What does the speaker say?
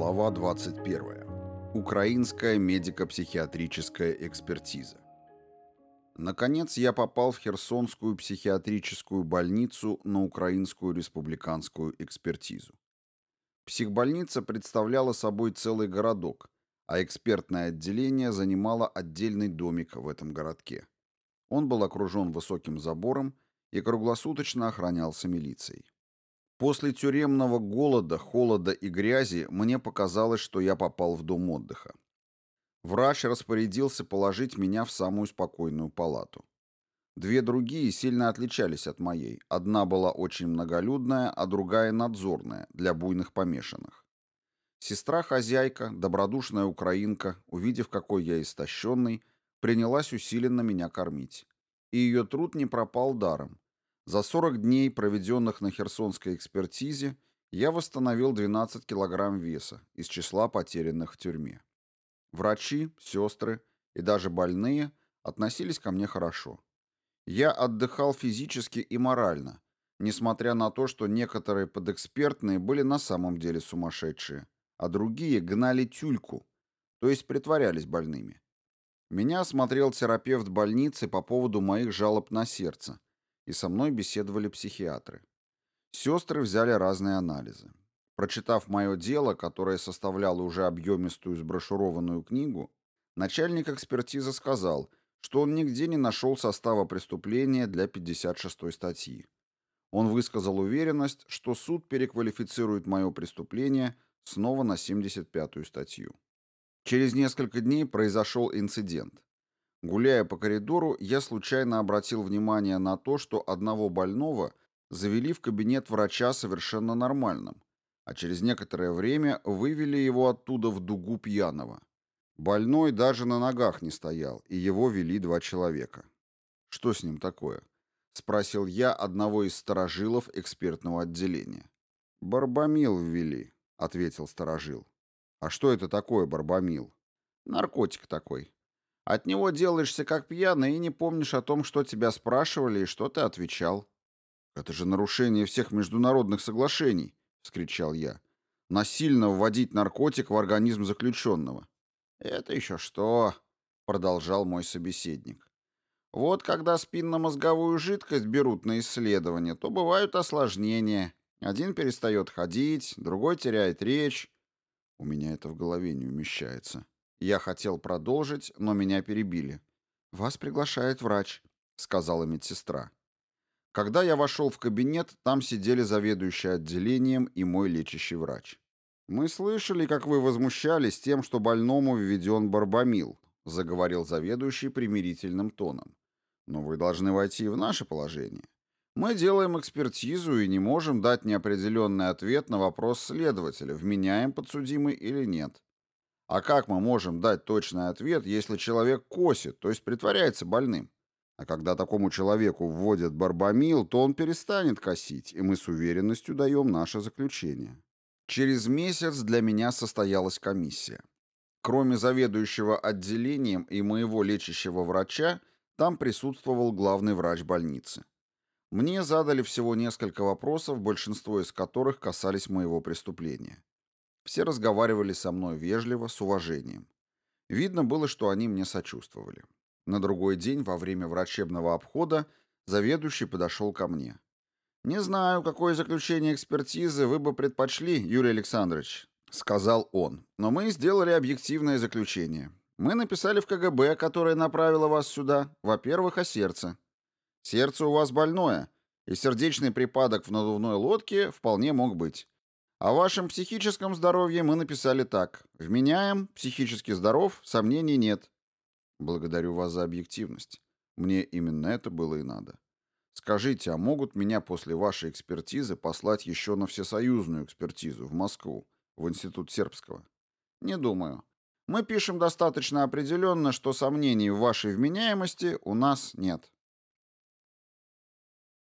Глава 21. Украинская медико-психиатрическая экспертиза. Наконец я попал в Херсонскую психиатрическую больницу на Украинскую республиканскую экспертизу. Психбольница представляла собой целый городок, а экспертное отделение занимало отдельный домик в этом городке. Он был окружен высоким забором и круглосуточно охранялся милицией. После тюремного голода, холода и грязи мне показалось, что я попал в дом отдыха. Врач распорядился положить меня в самую спокойную палату. Две другие сильно отличались от моей. Одна была очень многолюдная, а другая надзорная, для буйных помешанных. Сестра-хозяйка, добродушная украинка, увидев, какой я истощенный, принялась усиленно меня кормить. И ее труд не пропал даром. За 40 дней, проведенных на Херсонской экспертизе, я восстановил 12 килограмм веса из числа потерянных в тюрьме. Врачи, сестры и даже больные относились ко мне хорошо. Я отдыхал физически и морально, несмотря на то, что некоторые подэкспертные были на самом деле сумасшедшие, а другие гнали тюльку, то есть притворялись больными. Меня осмотрел терапевт больницы по поводу моих жалоб на сердце – и со мной беседовали психиатры. Сестры взяли разные анализы. Прочитав мое дело, которое составляло уже объемистую сброшурованную книгу, начальник экспертизы сказал, что он нигде не нашел состава преступления для 56 статьи. Он высказал уверенность, что суд переквалифицирует мое преступление снова на 75-ю статью. Через несколько дней произошел инцидент. Гуляя по коридору, я случайно обратил внимание на то, что одного больного завели в кабинет врача совершенно нормальным, а через некоторое время вывели его оттуда в дугу пьяного. Больной даже на ногах не стоял, и его вели два человека. «Что с ним такое?» — спросил я одного из сторожилов экспертного отделения. «Барбамил ввели», — ответил сторожил. «А что это такое барбамил?» «Наркотик такой», от него делаешься как пьяный и не помнишь о том, что тебя спрашивали и что ты отвечал. «Это же нарушение всех международных соглашений!» — вскричал я. «Насильно вводить наркотик в организм заключенного». «Это еще что?» — продолжал мой собеседник. «Вот когда спинномозговую жидкость берут на исследование, то бывают осложнения. Один перестает ходить, другой теряет речь». У меня это в голове не умещается. Я хотел продолжить, но меня перебили. «Вас приглашает врач», — сказала медсестра. Когда я вошел в кабинет, там сидели заведующий отделением и мой лечащий врач. «Мы слышали, как вы возмущались тем, что больному введен барбамил», — заговорил заведующий примирительным тоном. «Но вы должны войти в наше положение. Мы делаем экспертизу и не можем дать неопределенный ответ на вопрос следователя, вменяем подсудимый или нет. А как мы можем дать точный ответ, если человек косит, то есть притворяется больным? А когда такому человеку вводят барбамил, то он перестанет косить, и мы с уверенностью даем наше заключение. Через месяц для меня состоялась комиссия. Кроме заведующего отделением и моего лечащего врача, там присутствовал главный врач больницы. Мне задали всего несколько вопросов, большинство из которых касались моего преступления. Все разговаривали со мной вежливо, с уважением. Видно было, что они мне сочувствовали. На другой день, во время врачебного обхода, заведующий подошел ко мне. «Не знаю, какое заключение экспертизы вы бы предпочли, Юрий Александрович», — сказал он, «но мы сделали объективное заключение. Мы написали в КГБ, которое направило вас сюда, во-первых, о сердце. Сердце у вас больное, и сердечный припадок в надувной лодке вполне мог быть. О вашем психическом здоровье мы написали так. Вменяем, психически здоров, сомнений нет. Благодарю вас за объективность. Мне именно это было и надо. Скажите, а могут меня после вашей экспертизы послать еще на всесоюзную экспертизу в Москву, в Институт Сербского? Не думаю. Мы пишем достаточно определенно, что сомнений в вашей вменяемости у нас нет.